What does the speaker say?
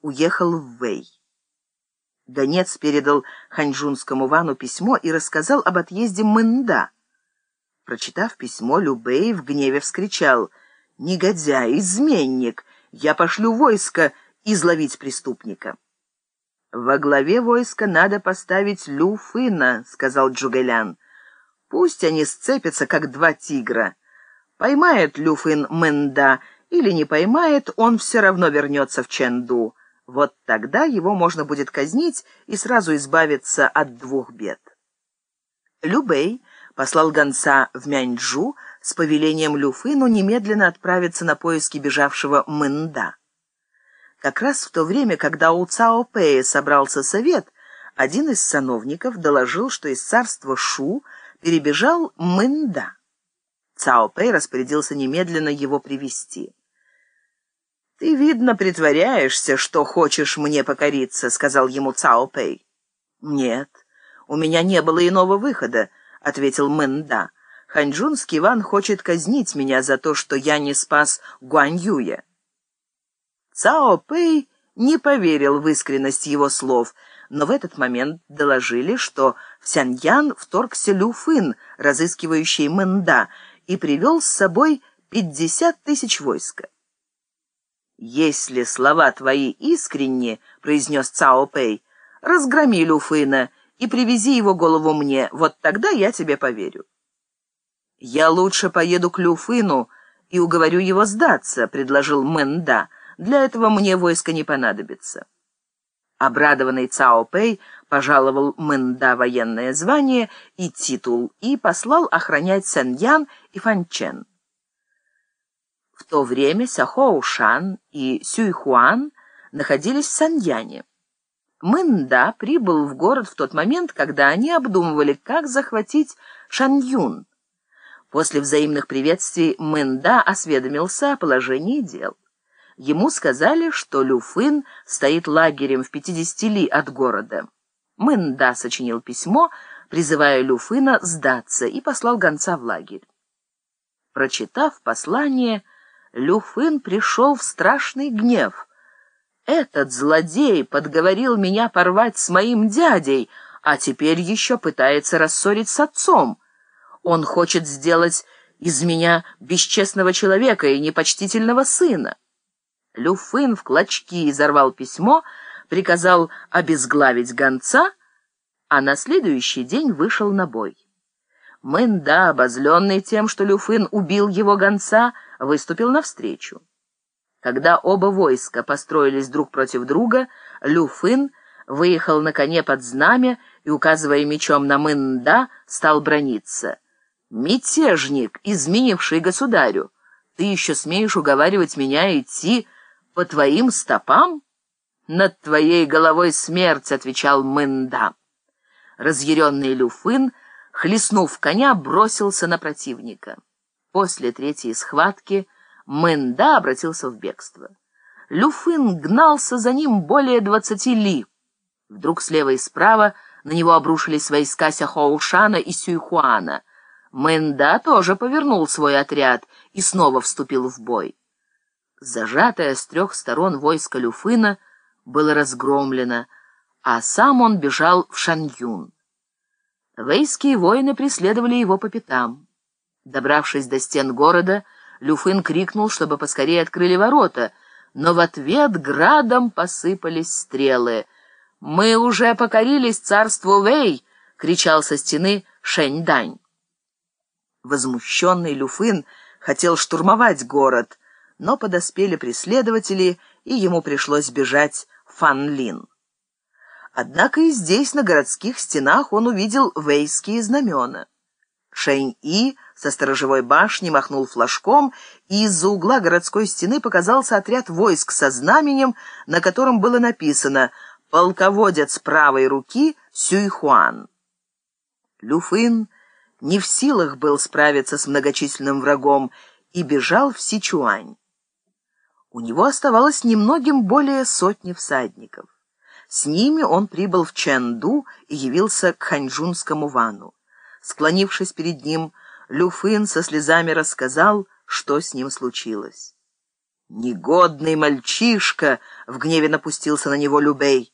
уехал в Вэй. Гонец передал ханьчжунскому Вану письмо и рассказал об отъезде Мэнда. Прочитав письмо, Любэй в гневе вскричал «Негодяй, изменник! Я пошлю войско изловить преступника». «Во главе войска надо поставить Лю Фына», — сказал Джугэлян. «Пусть они сцепятся, как два тигра. Поймает Лю Фын Мэнда или не поймает, он все равно вернется в Чэнду. Вот тогда его можно будет казнить и сразу избавиться от двух бед». Любэй послал гонца в Мяньчжу с повелением Люфыну немедленно отправиться на поиски бежавшего Мэнда. Как раз в то время, когда у Цао Пэя собрался совет, один из сановников доложил, что из царства Шу перебежал Мэнда. Цао Пэй распорядился немедленно его привести. «Ты, видно, притворяешься, что хочешь мне покориться», — сказал ему Цао Пэй. «Нет, у меня не было иного выхода», — ответил Мэнда. «Ханьчжунский Иван хочет казнить меня за то, что я не спас Гуань Юя». Цао Пэй не поверил в искренность его слов, но в этот момент доложили, что в Сяньян вторгся Лю Фын, разыскивающий Мэнда, и привел с собой пятьдесят тысяч войска. «Если слова твои искренни, — произнес Цао Пэй, — разгроми Лю Фына и привези его голову мне, вот тогда я тебе поверю». «Я лучше поеду к Лю Фыну и уговорю его сдаться», — предложил Мэнда, — для этого мне войско не понадобится. Обрадованный Цао Пэй пожаловал Мэнда военное звание и титул и послал охранять Сэньян и Фанчен. В то время Сяхоу Шан и Сюйхуан находились в Саньяне. Мэнда прибыл в город в тот момент, когда они обдумывали, как захватить Шаньюн. После взаимных приветствий Мэнда осведомился о положении дел. Ему сказали, что Люфын стоит лагерем в 50 ли от города. Мэнда сочинил письмо, призывая Люфына сдаться, и послал гонца в лагерь. Прочитав послание, Люфын пришел в страшный гнев. «Этот злодей подговорил меня порвать с моим дядей, а теперь еще пытается рассорить с отцом. Он хочет сделать из меня бесчестного человека и непочтительного сына. Люфын в клочки изорвал письмо, приказал обезглавить гонца, а на следующий день вышел на бой. Мэнда, обозленный тем, что Люфын убил его гонца, выступил навстречу. Когда оба войска построились друг против друга, Люфын выехал на коне под знамя и, указывая мечом на Мэнда, стал брониться. «Мятежник, изменивший государю, ты еще смеешь уговаривать меня идти по твоим стопам? Над твоей головой смерть, — отвечал Мэнда. Разъяренный Люфын, хлестнув коня, бросился на противника. После третьей схватки Мэнда обратился в бегство. Люфын гнался за ним более двадцати ли. Вдруг слева и справа на него обрушились войска Сяхоушана и Сюйхуана. Мэнда тоже повернул свой отряд и снова вступил в бой. Зажатое с трех сторон войско Люфына было разгромлено, а сам он бежал в Шаньюн. Вейские воины преследовали его по пятам. Добравшись до стен города, Люфын крикнул, чтобы поскорее открыли ворота, но в ответ градом посыпались стрелы. «Мы уже покорились царству Вэй!» — кричал со стены Шэньдань. Возмущенный Люфын хотел штурмовать город, но подоспели преследователи, и ему пришлось бежать Фанлин. Однако и здесь, на городских стенах, он увидел вейские знамена. Шэнь-И со сторожевой башни махнул флажком, и из-за угла городской стены показался отряд войск со знаменем, на котором было написано «Полководец правой руки Сюйхуан». Люфын не в силах был справиться с многочисленным врагом и бежал в Сичуань. У него оставалось немногим более сотни всадников. С ними он прибыл в Чэнду и явился к ханьчжунскому вану. Склонившись перед ним, Люфын со слезами рассказал, что с ним случилось. «Негодный мальчишка!» — в гневе напустился на него Любей.